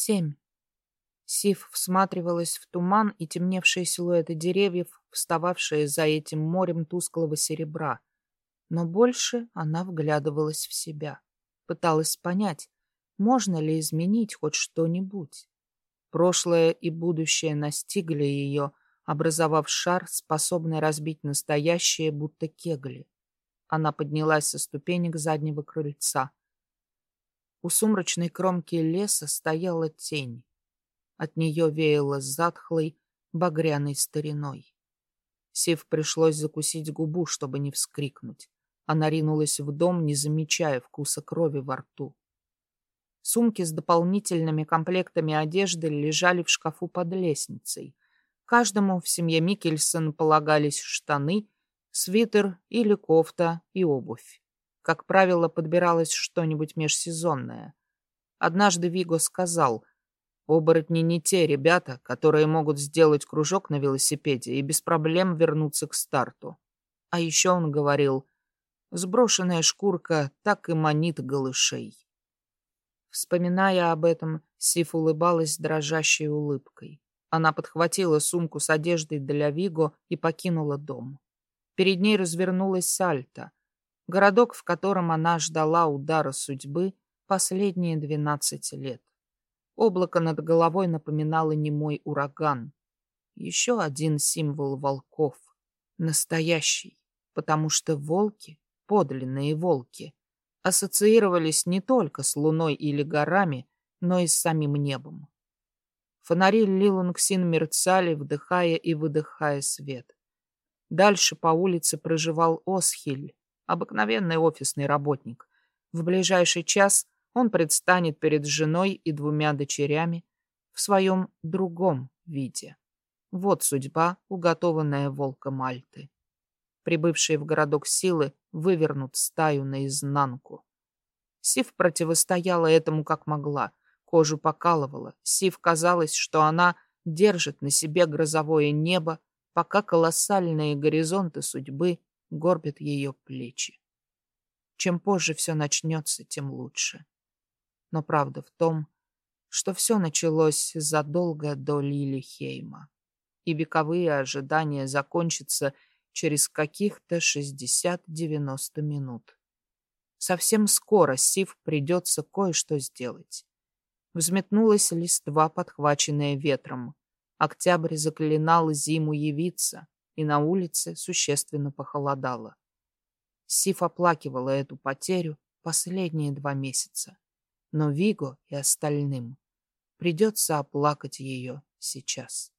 Семь. Сив всматривалась в туман и темневшие силуэты деревьев, встававшие за этим морем тусклого серебра. Но больше она вглядывалась в себя. Пыталась понять, можно ли изменить хоть что-нибудь. Прошлое и будущее настигли ее, образовав шар, способный разбить настоящее, будто кегли. Она поднялась со ступенек заднего крыльца. У сумрачной кромки леса стояла тень. От нее веяло затхлой, багряной стариной. Сив пришлось закусить губу, чтобы не вскрикнуть. Она ринулась в дом, не замечая вкуса крови во рту. Сумки с дополнительными комплектами одежды лежали в шкафу под лестницей. Каждому в семье Микельсон полагались штаны, свитер или кофта и обувь. Как правило, подбиралось что-нибудь межсезонное. Однажды Виго сказал, Оборотни не те ребята, которые могут сделать кружок на велосипеде и без проблем вернуться к старту. А еще он говорил, сброшенная шкурка так и манит голышей. Вспоминая об этом, Сиф улыбалась дрожащей улыбкой. Она подхватила сумку с одеждой для Виго и покинула дом. Перед ней развернулась Сальта, городок, в котором она ждала удара судьбы последние двенадцать лет. Облако над головой напоминало немой ураган. Еще один символ волков. Настоящий. Потому что волки, подлинные волки, ассоциировались не только с луной или горами, но и с самим небом. Фонари Лилунгсин мерцали, вдыхая и выдыхая свет. Дальше по улице проживал Осхиль, обыкновенный офисный работник. В ближайший час он предстанет перед женой и двумя дочерями в своем другом виде. Вот судьба, уготованная волка Мальты. Прибывшие в городок силы вывернут стаю наизнанку. Сив противостояла этому как могла, кожу покалывала. Сив казалось, что она держит на себе грозовое небо, пока колоссальные горизонты судьбы горбят ее плечи. Чем позже все начнется, тем лучше. Но правда в том, что все началось задолго до Лилихейма, и вековые ожидания закончатся через каких-то 60-90 минут. Совсем скоро Сив придется кое-что сделать. Взметнулась листва, подхваченная ветром. Октябрь заклинал зиму явиться, и на улице существенно похолодало. Сиф оплакивала эту потерю последние два месяца но Виго и остальным придется оплакать ее сейчас.